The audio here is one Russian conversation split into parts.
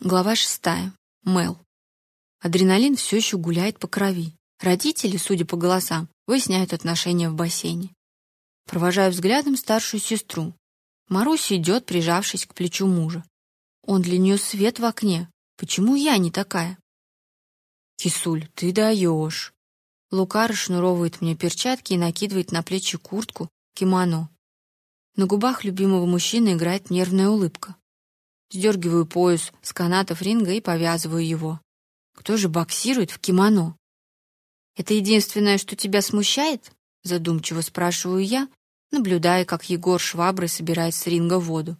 Глава шестая. Мэл. Адреналин все еще гуляет по крови. Родители, судя по голосам, выясняют отношения в бассейне. Провожаю взглядом старшую сестру. Маруся идет, прижавшись к плечу мужа. Он для нее свет в окне. Почему я не такая? Кисуль, ты даешь. Лука расшнуровывает мне перчатки и накидывает на плечи куртку, кимоно. На губах любимого мужчины играет нервная улыбка. Сдергиваю пояс с канатов ринга и повязываю его. Кто же боксирует в кимоно? Это единственное, что тебя смущает? задумчиво спрашиваю я, наблюдая, как Егор шваброй собирает с ринга воду.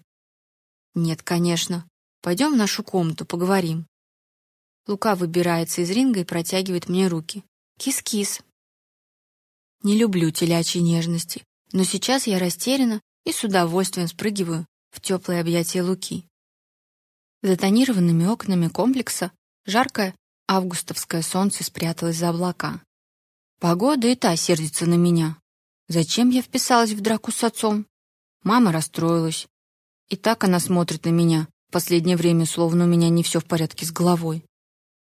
Нет, конечно. Пойдем в нашу комнату, поговорим. Лука выбирается из ринга и протягивает мне руки. Кис-кис. Не люблю телячьей нежности, но сейчас я растеряна и с удовольствием спрыгиваю в теплые объятия Луки. За тонированными окнами комплекса жаркое августовское солнце спряталось за облака. Погода и та сердится на меня. Зачем я вписалась в драку с отцом? Мама расстроилась. И так она смотрит на меня. В последнее время словно у меня не все в порядке с головой.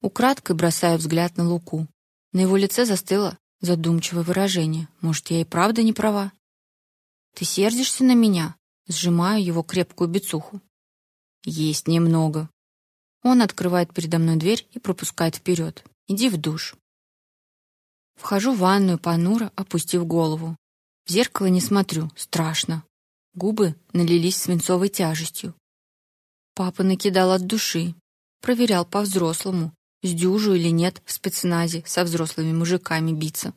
Украдкой бросаю взгляд на Луку. На его лице застыло задумчивое выражение. Может, я и правда не права? Ты сердишься на меня? Сжимаю его крепкую бицуху. Есть немного. Он открывает передо мной дверь и пропускает вперед. Иди в душ. Вхожу в ванную понуро, опустив голову. В зеркало не смотрю, страшно. Губы налились свинцовой тяжестью. Папа накидал от души, проверял по-взрослому, сдюжу или нет в спецназе со взрослыми мужиками биться.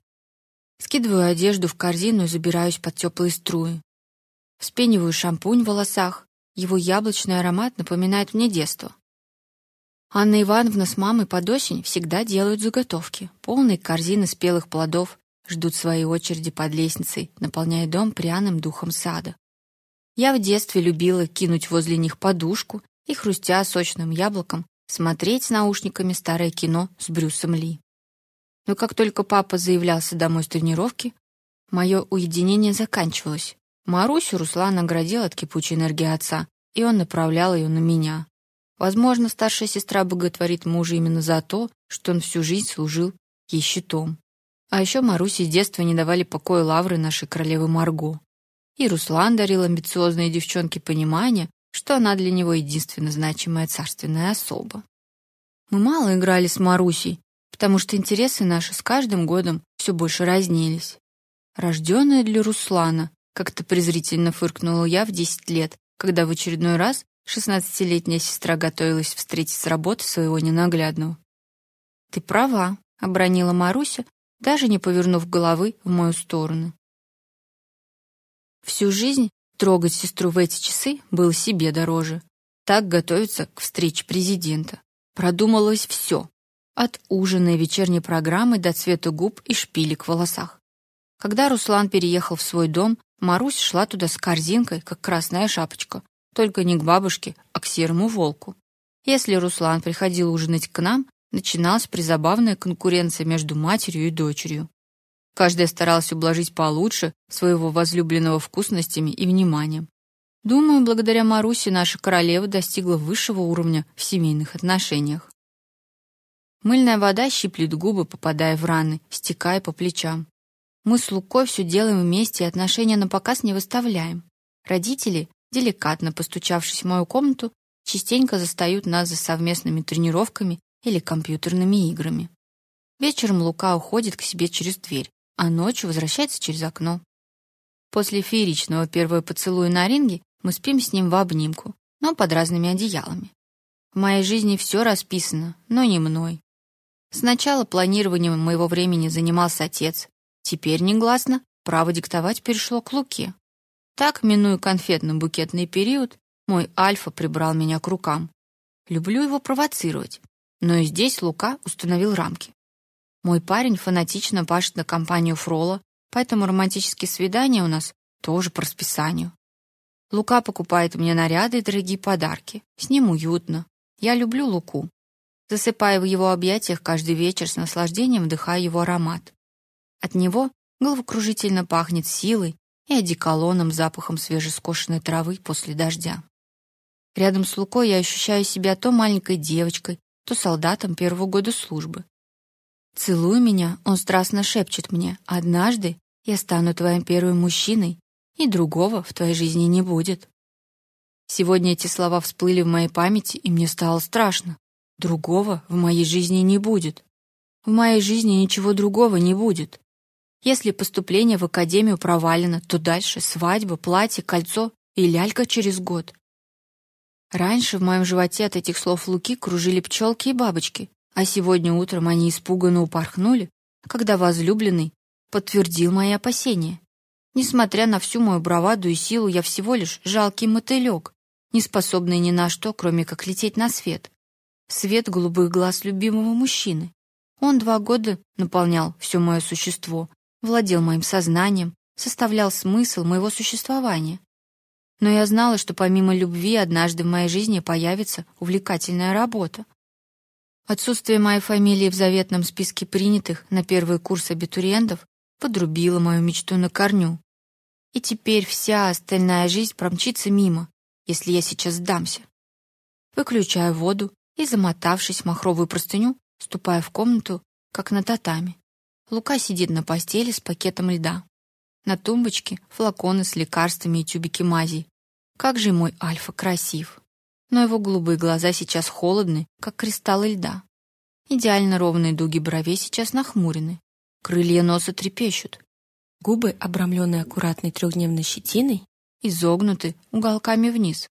Скидываю одежду в корзину и забираюсь под теплые струи. Вспениваю шампунь в волосах, его яблочный аромат напоминает мне детство. Анна Ивановна с мамой под осень всегда делают заготовки. Полные корзины спелых плодов ждут своей очереди под лестницей, наполняя дом пряным духом сада. Я в детстве любила кинуть возле них подушку и, хрустя сочным яблоком, смотреть с наушниками старое кино с Брюсом Ли. Но как только папа заявлялся домой с тренировки, мое уединение заканчивалось. Марусю Руслан наградил от кипучей энергии отца, и он направлял ее на меня. Возможно, старшая сестра боготворит мужа именно за то, что он всю жизнь служил ей щитом. А еще Марусе с детства не давали покоя лавры нашей королевы Марго. И Руслан дарил амбициозной девчонке понимание, что она для него единственно значимая царственная особа. Мы мало играли с Марусей, потому что интересы наши с каждым годом все больше разнились. Рожденная для Руслана, как-то презрительно фыркнула я в десять лет, когда в очередной раз шестнадцатилетняя сестра готовилась встретить с работы своего ненаглядного. Ты права, обронила Маруся, даже не повернув головы в мою сторону. Всю жизнь трогать сестру в эти часы было себе дороже. Так готовиться к встрече президента. Продумалось все, от ужина и вечерней программы до цвета губ и шпилек в волосах. Когда Руслан переехал в свой дом, Марусь шла туда с корзинкой, как красная шапочка, только не к бабушке, а к серому волку. Если Руслан приходил ужинать к нам, начиналась призабавная конкуренция между матерью и дочерью. Каждая старалась ублажить получше своего возлюбленного вкусностями и вниманием. Думаю, благодаря Марусе наша королева достигла высшего уровня в семейных отношениях. Мыльная вода щиплет губы, попадая в раны, стекая по плечам. Мы с Лукой все делаем вместе и отношения на показ не выставляем. Родители, деликатно постучавшись в мою комнату, частенько застают нас за совместными тренировками или компьютерными играми. Вечером Лука уходит к себе через дверь, а ночью возвращается через окно. После фееричного первого поцелуя на ринге мы спим с ним в обнимку, но под разными одеялами. В моей жизни все расписано, но не мной. Сначала планированием моего времени занимался отец, Теперь негласно право диктовать перешло к Луке. Так, минуя конфетно-букетный период, мой альфа прибрал меня к рукам. Люблю его провоцировать, но и здесь Лука установил рамки. Мой парень фанатично пашет на компанию Фрола, поэтому романтические свидания у нас тоже по расписанию. Лука покупает мне наряды и дорогие подарки. С ним уютно. Я люблю Луку. Засыпая в его объятиях каждый вечер с наслаждением вдыхая его аромат. От него головокружительно пахнет силой и одеколоном запахом свежескошенной травы после дождя. Рядом с Лукой я ощущаю себя то маленькой девочкой, то солдатом первого года службы. Целуя меня, он страстно шепчет мне: "Однажды я стану твоим первым мужчиной, и другого в твоей жизни не будет". Сегодня эти слова всплыли в моей памяти, и мне стало страшно. Другого в моей жизни не будет. В моей жизни ничего другого не будет. Если поступление в академию провалено, то дальше свадьба, платье, кольцо и лялька через год. Раньше в моем животе от этих слов Луки кружили пчелки и бабочки, а сегодня утром они испуганно упорхнули, когда возлюбленный подтвердил мои опасения. Несмотря на всю мою браваду и силу, я всего лишь жалкий мотылек, не способный ни на что, кроме как лететь на свет. Свет голубых глаз любимого мужчины. Он два года наполнял все мое существо, владел моим сознанием, составлял смысл моего существования. Но я знала, что помимо любви однажды в моей жизни появится увлекательная работа. Отсутствие моей фамилии в заветном списке принятых на первый курс абитуриентов подрубило мою мечту на корню. И теперь вся остальная жизнь промчится мимо, если я сейчас сдамся. Выключаю воду и, замотавшись в махровую простыню, ступаю в комнату, как на татами. Лука сидит на постели с пакетом льда. На тумбочке флаконы с лекарствами и тюбики мази. Как же мой Альфа красив. Но его голубые глаза сейчас холодны, как кристаллы льда. Идеально ровные дуги бровей сейчас нахмурены. Крылья носа трепещут. Губы, обрамленные аккуратной трехдневной щетиной, изогнуты уголками вниз.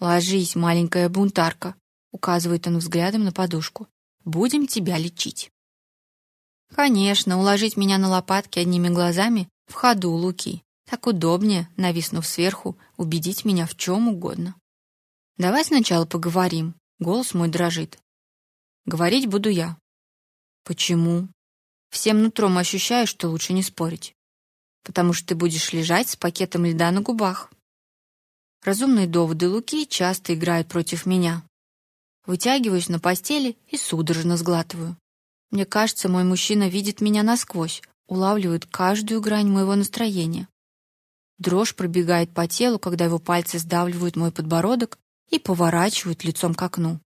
Ложись, маленькая бунтарка, указывает он взглядом на подушку. Будем тебя лечить. Конечно, уложить меня на лопатки одними глазами в ходу Луки. Так удобнее, нависнув сверху, убедить меня в чем угодно. Давай сначала поговорим. Голос мой дрожит. Говорить буду я. Почему? Всем нутром ощущаю, что лучше не спорить потому что ты будешь лежать с пакетом льда на губах. Разумные доводы Луки часто играют против меня. Вытягиваюсь на постели и судорожно сглатываю. Мне кажется, мой мужчина видит меня насквозь, улавливает каждую грань моего настроения. Дрожь пробегает по телу, когда его пальцы сдавливают мой подбородок и поворачивают лицом к окну.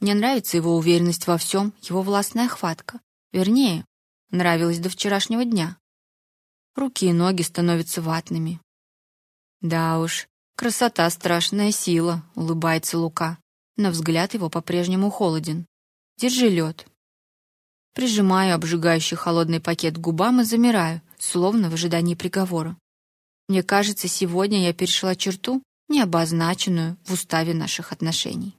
Мне нравится его уверенность во всем, его властная хватка. Вернее, нравилась до вчерашнего дня. Руки и ноги становятся ватными. Да уж, красота страшная сила, улыбается Лука, но взгляд его по-прежнему холоден. Держи лед. Прижимаю обжигающий холодный пакет к губам и замираю, словно в ожидании приговора. Мне кажется, сегодня я перешла черту, не обозначенную в уставе наших отношений.